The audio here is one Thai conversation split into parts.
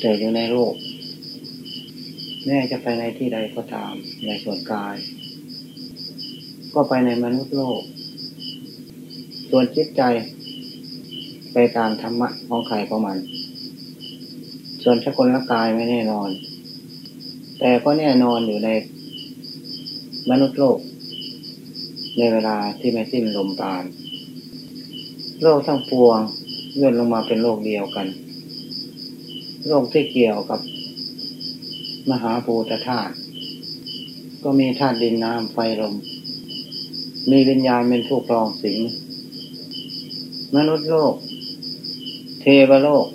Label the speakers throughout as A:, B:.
A: แต่อยู่ในโลก แม่จะไปในที่ใดก็ตาม ในส่วนกาย ก็ไปในมนุษย์โลก ส่วนจิตใจ ไปตามธรรมะของใครของมัน ส่วนสกุละกายไม่แน่นอน แต่ก็แน่นอนอยู่ในมนุษย์โลก ในเวลาที่ไม่สิ้นลมปราณโลกทั้งปวงย่นลงมาเป็นโลกเดียวกัน โลกที่เกี่ยวกับ มหาภูตธาตุก็มีธาตุดินน้ำไฟลม มีวิญญาณเป็นผู้ครองสิงมนุษย์โลก เทวโลก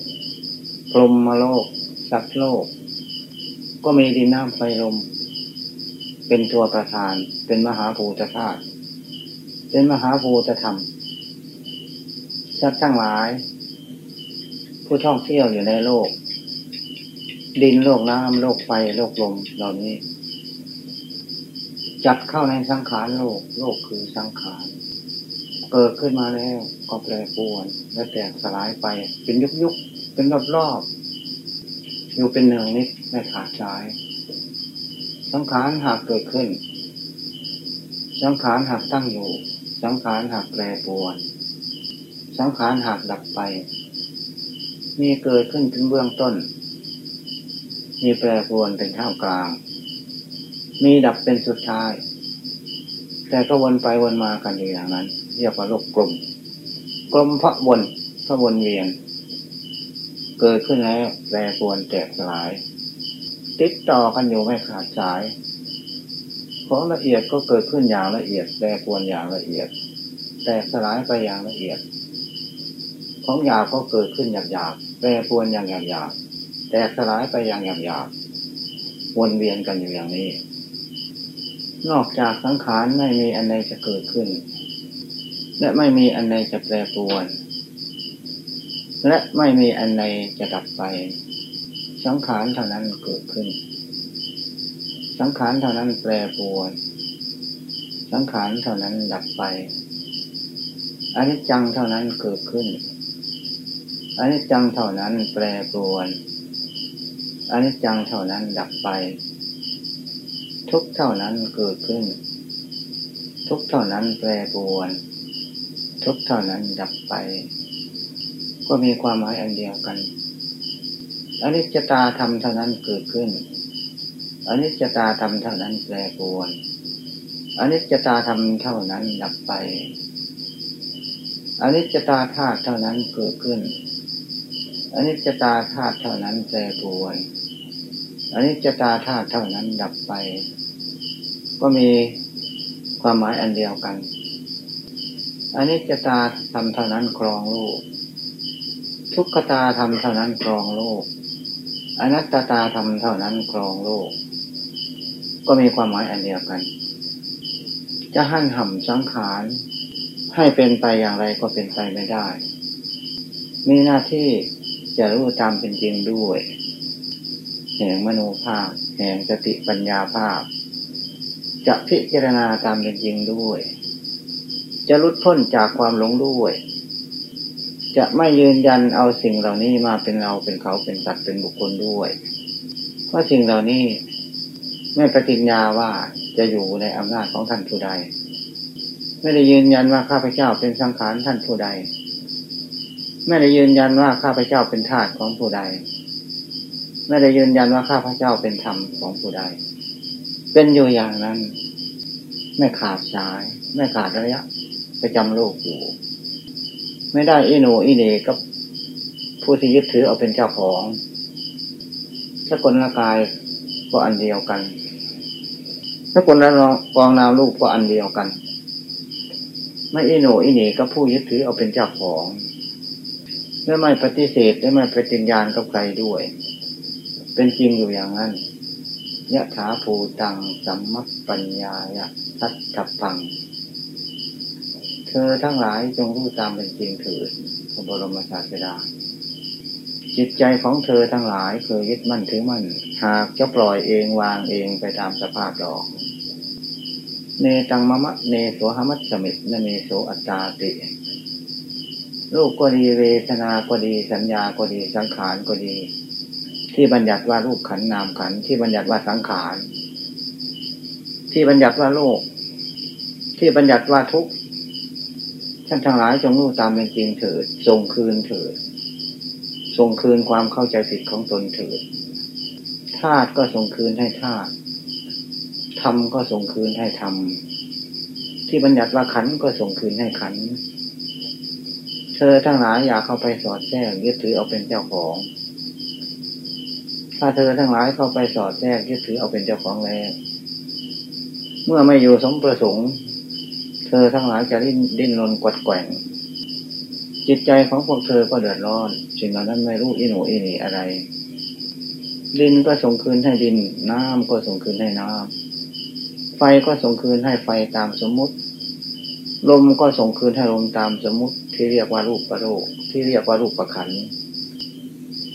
A: พรหมโลก สัตว์โลก ก็มีดินน้ำไฟลม เป็นตัวประธาน เป็นมหาภูตธาตุเป็นมหาภูตธรรมสัตว์ทั้งหลาย ผู้ท่องเที่ยวอยู่ในโลก ดินโลกน้ำโลกไฟโลกลมเหล่านี้ จัดเข้าในสังขารโลก โลกคือสังขารเกิดขึ้นมาแล้วก็แปรปรวน และแตกสลายไป เป็นยุกยุกเป็นรอบรอบอยู่เป็นเนืองนิดไม่ขาดสาย สังขารหากเกิดขึ้น สังขารหากตั้งอยู่ สังขารหากแปรปรวน สังขารหักดับไป มีเกิดขึ้นถึงเบื้องต้น มีแปรปรวนเป็นท่ามกลาง มีดับเป็นสุดท้าย แต่ก็วนไปวนมากันอยู่อย่างนั้น เรียกว่าโลกกลมกลมพระวนพระวนเวียน เกิดขึ้นแล้วแปรปรวนแตกสลาย ติดต่อกันอยู่ไม่ขาดสาย ของละเอียดก็เกิดขึ้นอย่างละเอียดแปรปรวนอย่างละเอียด แตกสลายไปอย่างละเอียด ของหยาบก็เกิดขึ้นหยาบหยาบแปรปรวนอย่างหยาบหยาบ แตกสลายไปอย่างหยาบหยาบวนเวียนกันอยู่อย่างนี้ นอกจากสังขารไม่มีอันใดจะเกิดขึ้น และไม่มีอันใดจะแปรปรวน และไม่มีอันใดจะดับไป สังขารเท่านั้นเกิดขึ้น สังขารเท่านั้นแปรปรวน สังขารเท่านั้นดับไปอนิจจังเท่านั้นเกิดขึ้นอนิจจังเท่านั้นแปรปรวน อนิจจังเท่านั้นดับไป ทุกเท่านั้นเกิดขึ้น ทุกเท่านั้นแปรปรวน ทุกเท่านั้นดับไป ก็มีความหมายอันเดียวกันอนิจจตาธรรมเท่านั้นเกิดขึ้นอนิจจตาธรรมเท่านั้นแปรปรวนอนิจจตาธรรมเท่านั้นดับไปอนิจจตาธาตุเท่านั้นเกิดขึ้นอนิจจตาธาตุเท่านั้นแปรปรวน อันิจจตาธาตุเท่านั้นดับไป ก็มีความหมายอันเดียวกัน อันิจจตาทำเท่านั้นครองโลก ทุกขตาทำเท่านั้นครองโลก อนัตตาทำเท่านั้นครองโลก ก็มีความหมายอันเดียวกัน จะหั่นห่ำสังขารให้เป็นไปอย่างไรก็เป็นไปไม่ได้ มีหน้าที่จะรู้ตามเป็นจริงด้วย แห่งมโนภาพ แห่งสติปัญญาภาพ จะพิจารณาตามเป็นจริงด้วย จะลุดพ้นจากความหลงด้วย จะไม่ยืนยันเอาสิ่งเหล่านี้มาเป็นเราเป็นเขาเป็นสัตว์เป็นบุคคลด้วย เพราะสิ่งเหล่านี้ไม่ปฏิญญาว่าจะอยู่ในอำนาจของท่านผู้ใด ไม่ได้ยืนยันว่าข้าพเจ้าเป็นสังขารท่านผู้ใด ไม่ได้ยืนยันว่าข้าพเจ้าเป็นทาสของผู้ใด ไม่ได้ยืนยันว่าข้าพเจ้าเป็นธรรมของผู้ใด เป็นอยู่อย่างนั้น ไม่ขาดสาย ไม่ขาดระยะประจำโลกอยู่ ไม่ได้อิโนอิเนกับผู้ที่ยึดถือเอาเป็นเจ้าของสกลละกายก็อันเดียวกันสกลละกองนามลูกก็อันเดียวกัน ไม่อิโนอิเนกับผู้ยึดถือเอาเป็นเจ้าของและไม่ปฏิเสธและไม่ปฏิญญาณกับใครด้วย เป็นจริงอยู่อย่างนั้นยะถาภูตังสัมมัปปัญญายะทัตถพัง เธอทั้งหลายจงรู้ตามเป็นจริงเถิดพระบรมศาสดา จิตใจของเธอทั้งหลายเคยยึดมั่นถือมั่น หากจะปล่อยเองวางเองไปตามสภาพดอก เนตังมะมะเนโสหมัตสมิตนเนโสอัตตาติรูปก็ดีเวทนา ก็ดี สัญญา ก็ดี สังขาร ก็ดี ที่บัญญัติว่ารูปขันนามขันที่บัญญัติว่าสังขาร ที่บัญญัติว่าโลก ที่บัญญัติว่าทุกข์ท่านทั้งหลายจงรู้ตามเป็นจริงเถิดส่งคืนเถิดส่งคืนความเข้าใจผิดของตนเถิดธาตุก็ส่งคืนให้ธาตุธรรมก็ส่งคืนให้ธรรม ที่บัญญัติว่าขันก็ส่งคืนให้ขัน เธอทั้งหลายอยากเข้าไปสอดแทรกยึดถือเอาเป็นเจ้าของ ถ้าเธอทั้งหลายเข้าไปสอดแทรกยึดถือเอาเป็นเจ้าของแล้ว เมื่อไม่อยู่สมประสงค์ เธอทั้งหลายจะดิ้นดิ้นรนกวัดแกว่ง จิตใจของพวกเธอก็เดือดร้อนสิ่งเหล่านั้นไม่รู้อิโนอินีอะไร ดินก็ส่งคืนให้ดิน น้ำก็ส่งคืนให้น้ำไฟก็ส่งคืนให้ไฟตามสมมุติลมก็ส่งคืนให้ลมตามสมมุติที่เรียกว่ารูปประโลกที่เรียกว่ารูปประขัน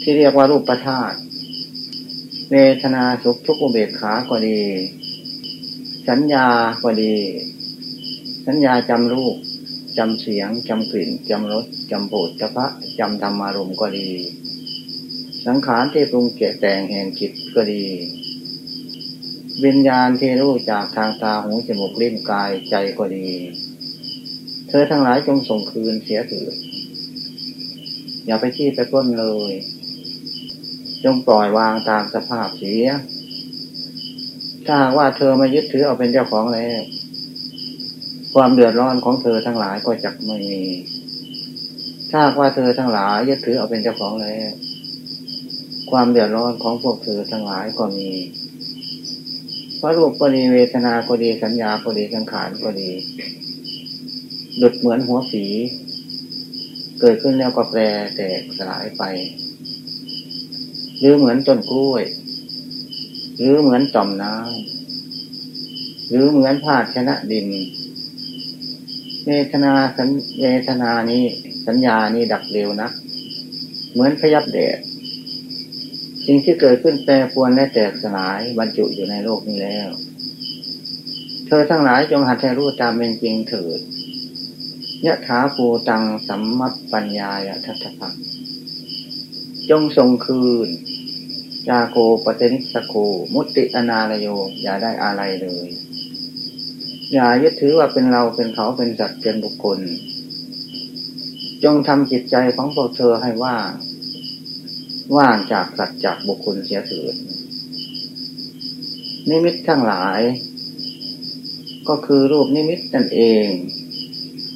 A: ที่เรียกว่ารูปประธาตุ เวทนาสุขทุกอุเบกขาก็ดี สัญญาก็ดี สัญญาจำรูปจำเสียงจำกลิ่นจำรสจำโผฏฐพะจำธรรมารมก็ดี สังขารที่ปรุงเกแต่งแห่งจิตก็ดี วิญญาณที่รู้จากทางตาหูจมูกลิ้นกายใจก็ดี เธอทั้งหลายจงส่งคืนเสียเถิดอย่าไปที่ไปก้นเลย จงปล่อยวางตามสภาพเสีย ถ้าว่าเธอมายึดถือเอาเป็นเจ้าของแล้วความเดือดร้อนของเธอทั้งหลายก็จะไม่มี ถ้าว่าเธอทั้งหลายยึดถือเอาเป็นเจ้าของแล้ว ความเดือดร้อนของพวกเธอทั้งหลายก็มีเพราะรูปก็ดีเวทนาก็ดีสัญญาก็ดีสังขารก็ดีดุดเหมือนหัวฝี เกิดขึ้นแล้วก็แปรแตกสลายไป หรือเหมือนต้นกล้วย หรือเหมือนจอมน้ำหรือเหมือนภาชนะดินเวทนาสัญเวทนานี้ สัญญานี้ดับเร็วนะ เหมือนขยับแดดสิ่งที่เกิดขึ้นแปรปวนและแตกสลายบรรจุอยู่ในโลกนี้แล้ว เธอทั้งหลายจงหัดให้รู้ตามเป็นจริงเถิดยะถาปูตังสัมมัปปัญญายทัตถะ จงทรงคืนยาโกปเจนิสโก มุติอนาลโย อย่าได้อะไรเลย อย่ายึดถือว่าเป็นเราเป็นเขาเป็นจัตว์เป็นบุคคล จงทำจิตใจของพวกเธอให้ว่างว่างจากสัตว์จากบุคคลเสียเถิดนิมิตทั้งหลาย ก็คือรูปนิมิตนั่นเอง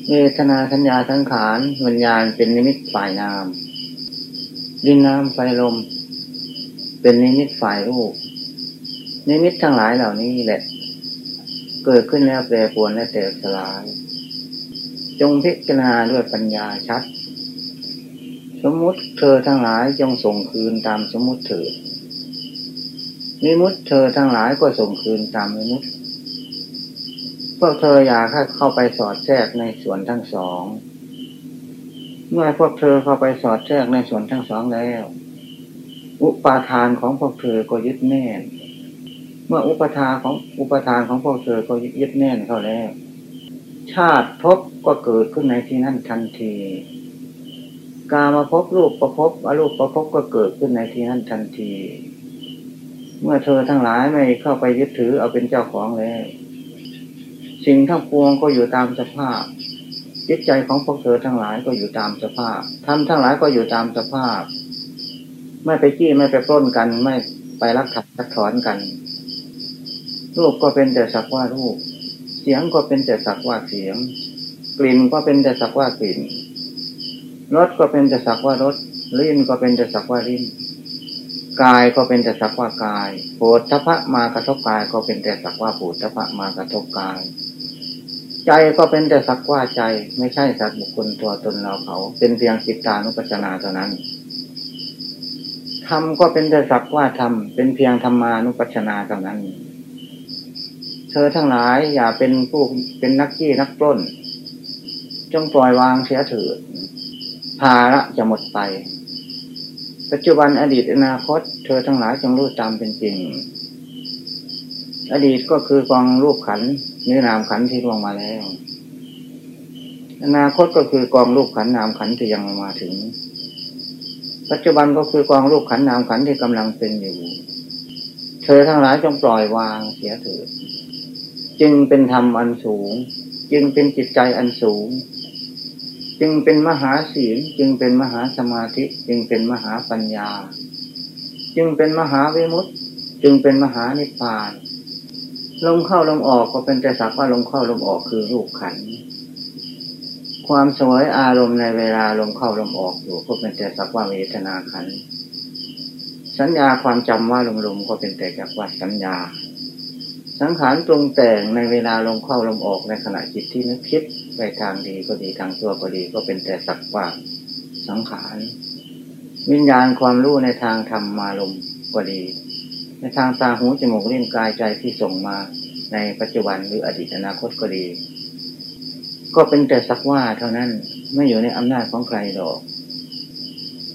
A: เวทนาสัญญาสังขารวิญญาณเป็นนิมิตฝ่ายนาม ดินน้ำไฟลม เป็นนิมิตฝ่ายรูปนิมิตทั้งหลายเหล่านี้แหละ เกิดขึ้นแล้วแปรปรวนและแตกสลาย จงพิจารณาด้วยปัญญาชัด สมมุติเธอทั้งหลายจงส่งคืนตามสมมุติเถิดนิมุตเธอทั้งหลายก็ส่งคืนตามนิมุตพวกเธออยากเข้าไปสอดแทรกในส่วนทั้งสอง เมื่อพวกเธอเข้าไปสอดแทรกในส่วนทั้งสองแล้ว อุปาทานของพวกเธอก็ยึดแน่น เมื่ออุปทานของอุปทานของพวกเธอก็ยึดแน่นเข้าแล้ว ชาติพบก็เกิดขึ้นในที่นั่นทันที กามาพบรูปประพบอรูปประพบก็เกิดขึ้นในที่นั่นทันที เมื่อเธอทั้งหลายไม่เข้าไปยึดถือเอาเป็นเจ้าของแล้ว สิ่งทั้งปวงก็อยู่ตามสภาพ จิตใจของพวกเธอทั้งหลายก็อยู่ตามสภาพทำทั้งหลายก็อยู่ตามสภาพ ไม่ไปจี้ไม่ไปปล้นกัน ไม่ไปรักขัดรักถอนกัน รูปก็เป็นแต่สักว่ารูป เสียงก็เป็นแต่สักว่าเสียง กลิ่นก็เป็นแต่สักว่ากลิ่นรสก็เป็นแต่สักว่ารสลิ้นก็เป็นแต่สักว่าลิ้นกายก็เป็นแต่สักว่ากายโผฏฐพะมากระทบกายก็เป็นแต่สักว่าโผฏฐพะมากระทบกาย ใจก็เป็นแต่สักว่าใจ ไม่ใช่สัตว์บุคคลตัวตนเราเขา เป็นเพียงจิตตานุปัจนาเท่านั้นธรรมก็เป็นแต่สักว่าธรรมเป็นเพียงธรรมานุปัชนาเท่านั้น เธอทั้งหลายอย่าเป็นผู้เป็นนักขี้นักปล้น จงปล่อยวางเสียเถิดภาระจะหมดไป ปัจจุบันอดีตอนาคต เธอทั้งหลายจงรู้ตามเป็นจริง อดีตก็คือกองรูปขันนื้นามขันที่ลงมาแล้ว อนาคตก็คือกองรูปขันนามขันที่ยังมาถึง ปัจจุบันก็คือกองรูปขันนามขันที่กำลังเป็นอยู่ เธอทั้งหลายจงปล่อยวางเสียเถิดจึงเป็นธรรมอันสูง จึงเป็นจิตใจอันสูง จึงเป็นมหาศีลจึงเป็นมหาสมาธิ จึงเป็นมหาปัญญา จึงเป็นมหาวิมุตติ จึงเป็นมหานิพพาน ลมเข้าลมออกก็เป็นแต่สักว่าลมเข้าลมออกคือรูปขัน ความสวยอารมณ์ในเวลาลมเข้าลมออกอยู่ก็เป็นแต่สักว่าเวทนาขัน สัญญาความจำว่าลมลมก็เป็นแต่จักว่าสัญญา สังขารปรุงแต่งในเวลาลมเข้าลมออกในขณะจิตที่นึกคิดไปทางดีก็ดีทางชั่วก็ดีก็เป็นแต่สักว่าสังขาร วิญญาณความรู้ในทางธรรมมาลมก็ดี ในทางตาหูจมูกเล่นกายใจที่ส่งมาในปัจจุบันหรืออดีตอนาคตก็ดี ก็เป็นแต่สักว่าเท่านั้นไม่อยู่ในอำนาจของใครหรอก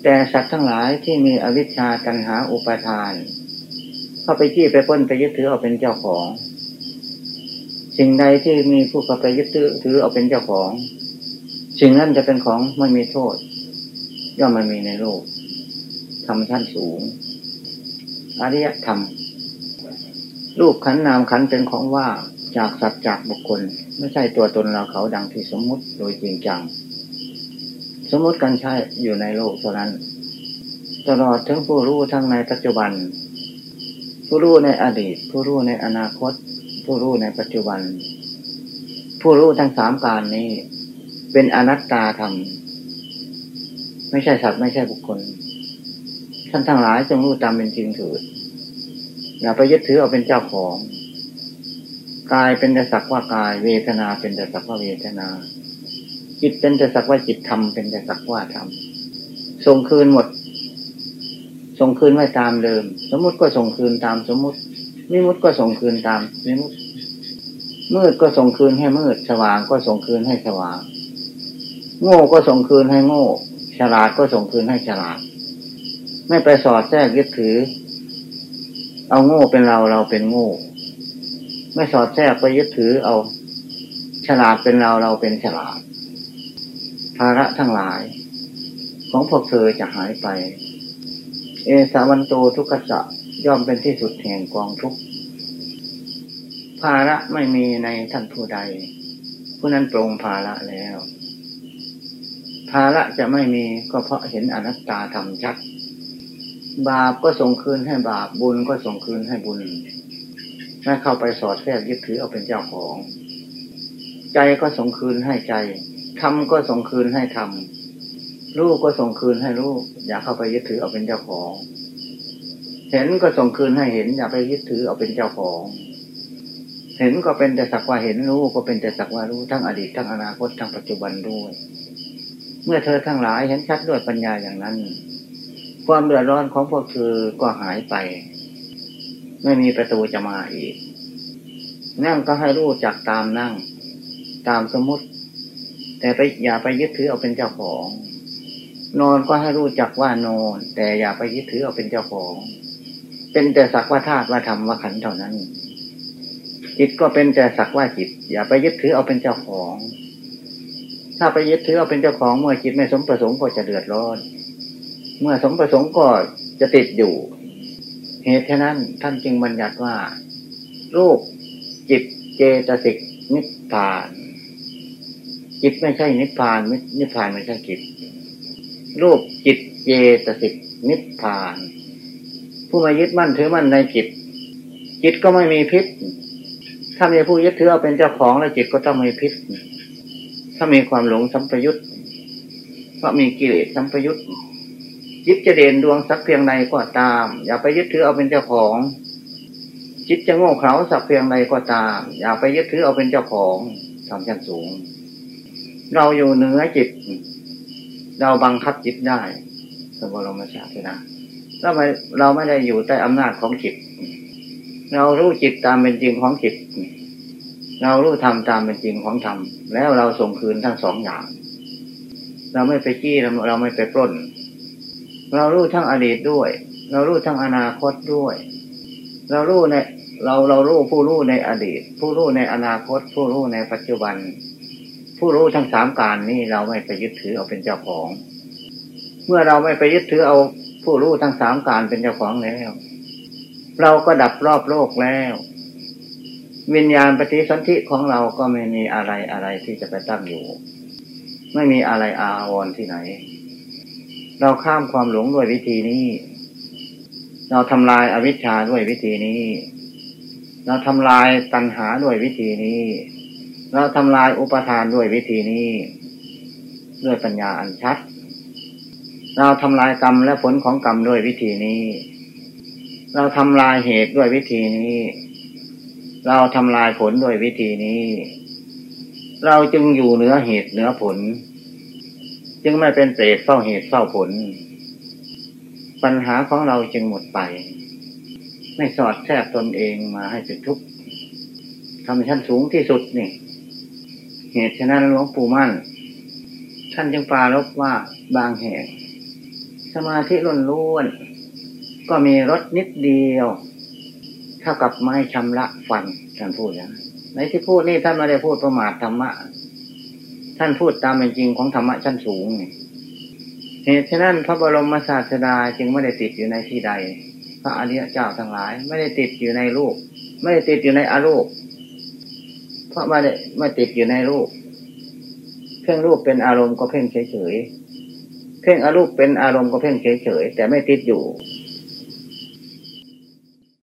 A: แต่สัตว์ทั้งหลายที่มีอวิชชาตัณหาอุปาทาน เข้าไปที่ไปพ้นไปยึดถือเอาเป็นเจ้าของ สิ่งใดที่มีผู้เข้าไปยึดถือเอาเป็นเจ้าของ สิ่งนั้นจะเป็นของไม่มีโทษ ย่อมไม่มีในโลกทำชั้นสูง อริยธรรม รูปขันนามขันเป็นของว่าจากสัตว์จากบุคคล ไม่ใช่ตัวตนเราเขาดังที่สมมุติโดยจริงจัง สมมุติกันใช่อยู่ในโลกเท่านั้น ตลอดทั้งผู้รู้ทั้งในปัจจุบัน ผู้รู้ในอดีต ผู้รู้ในอนาคต ผู้รู้ในปัจจุบัน ผู้รู้ทั้งสามการนี้ เป็นอนัตตาธรรม ไม่ใช่สัตว์ไม่ใช่บุคคล ท่านทั้งหลายจงรู้ตามเป็นจริงเถิดอย่าไปยึดถือเอาเป็นเจ้าของกายเป็นแต่สักว่ากาย เวทนาเป็นแต่สักว่าเวทนา จิตเป็นแต่สักว่าจิตธรรมเป็นแต่สักว่าธรรมส่งคืนหมด ส่งคืนไว้ตามเดิม สมมุติก็ส่งคืนตามสมมุติมิมุติก็ส่งคืนตามมิมุติมืดก็ส่งคืนให้มืด สว่างก็ส่งคืนให้สว่าง โง่ก็ส่งคืนให้โง่ ฉลาดก็ส่งคืนให้ฉลาด ไม่ไปสอดแทรกยึดถือ เอาโง่เป็นเราเราเป็นโง่ ไม่สอดแทรกไปยึดถือเอา ฉลาดเป็นเราเราเป็นฉลาด ภาระทั้งหลาย ของพวกเธอจะหายไป เอสาวันโตทุกขะย่อมเป็นที่สุดแห่งกองทุกภาระไม่มีในท่านผู้ใด ผู้นั้นปรงภาระแล้ว ภาระจะไม่มีก็เพราะเห็นอนัตตาธรรมชัด บาปก็ส่งคืนให้บาปบุญก็ส่งคืนให้บุญไม่เข้าไปสอดแทรกยึดถือเอาเป็นเจ้าของ ใจก็ส่งคืนให้ใจทำก็ส่งคืนให้ทำลูกก็ส่งคืนให้ลูก อย่าเข้าไปยึดถือเอาเป็นเจ้าของ เห็นก็ส่งคืนให้เห็น อย่าไปยึดถือเอาเป็นเจ้าของ เห็นก็เป็นแต่สักว่าเห็นรู้ก็เป็นแต่สักว่ารู้ทั้งอดีตทั้งอนาคตทั้งปัจจุบันด้วย เมื่อเธอทั้งหลายเห็นชัดด้วยปัญญาอย่างนั้น ความเดือดร้อนของพวกเธอก็หายไป ไม่มีประตูจะมาอีก นั่งก็ให้รู้จักตามนั่ง ตามสมมติ แต่ไปอย่าไปยึดถือเอาเป็นเจ้าของ นอนก็ให้รู้จักว่านอน แต่อย่าไปยึดถือเอาเป็นเจ้าของ เป็นแต่สักว่าธาตุว่าธรรมว่าขันเท่านั้น จิตก็เป็นแต่สักว่าจิต อย่าไปยึดถือเอาเป็นเจ้าของ ถ้าไปยึดถือเอาเป็นเจ้าของเมื่อจิตไม่สมประสงค์ก็จะเดือดร้อน เมื่อสมประสงค์ก็จะติดอยู่ เหตุฉะนั้นท่านจึงบัญญัติว่า รูปจิตเจตสิกนิพพาน จิตไม่ใช่นิพพานนิพพานไม่ใช่จิต รูปจิตเจตสิกนิพพาน ผู้มายึดมั่นถือมั่นในจิต จิตก็ไม่มีพิษ ถ้ามีผู้ยึดถือเอาเป็นเจ้าของแล้วจิตก็ต้องมีพิษ ถ้ามีความหลงสัมปยุตเพราะมีกิเลสสัมปยุต จิตจะเด่นดวงสักเพียงใดก็ตาม อย่าไปยึดถือเอาเป็นเจ้าของ จิตจะโง่เขลาสักเพียงใดก็ตาม อย่าไปยึดถือเอาเป็นเจ้าของทำชั้นสูง เราอยู่เหนือจิต เราบังคับจิตได้สมบรมชาตินะเราไม่เราไม่ได้อยู่ใต้อำนาจของจิต เรารู้จิตตามเป็นจริงของจิต เรารู้ธรรมตามเป็นจริงของธรรม แล้วเราส่งคืนทั้งสองอย่าง เราไม่ไปจี้เราเราไม่ไปปล้น เรารู้ทั้งอดีตด้วย เรารู้ทั้งอนาคตด้วย เรารู้ในเราเรารู้ผู้รู้ในอดีต ผู้รู้ในอนาคต ผู้รู้ในปัจจุบัน ผู้รู้ทั้งสามการนี้เราไม่ไปยึดถือเอาเป็นเจ้าของ เมื่อเราไม่ไปยึดถือเอาผู้รู้ทั้งสามการเป็นเจ้าของแล้ว เราก็ดับรอบโลกแล้ว วิญญาณปฏิสนธิของเราก็ไม่มีอะไรอะไรที่จะไปตั้งอยู่ ไม่มีอะไรอาวรที่ไหน เราข้ามความหลงด้วยวิธีนี้ เราทำลายอวิชชาด้วยวิธีนี้ เราทำลายตัณหาด้วยวิธีนี้ เราทำลายอุปทานด้วยวิธีนี้ ด้วยปัญญาอันชัด เราทำลายกรรมและผลของกรรมด้วยวิธีนี้ เราทำลายเหตุด้วยวิธีนี้ เราทำลายผลด้วยวิธีนี้ เราจึงอยู่เหนือเหตุเหนือผล จึงไม่เป็นเศษเฝ้าเหตุเฝ้าผล ปัญหาของเราจึงหมดไป ไม่สอดแทรกตนเองมาให้เป็นทุกข์ทำชั้นสูงที่สุดนี่ เหตุฉะนั้นหลวงปู่มั่น ท่านจึงปาลบว่าบางแห่งสมาธิล้นล้วน ก็มีรสนิดเดียว เท่ากับไม้ชำระฟันท่านพูดอย่างในที่พูดนี่ท่านไม่ได้พูดประมาทธรรมะ ท่านพูดตามเป็นจริงของธรรมะชั้นสูงเหตุฉะนั้นพระบรมศาสดาจึงไม่ได้ติดอยู่ในที่ใด พระอริยเจ้าทั้งหลาย ไม่ได้ติดอยู่ในรูป ไม่ได้ติดอยู่ในอารูปเพราะไม่ได้ไม่ติดอยู่ในรูป เพ่งรูปเป็นอารมณ์ก็เพ่งเฉยๆเพ่งอารมณ์เป็นอารมณ์ก็เพ่งเฉยๆแต่ไม่ติดอยู่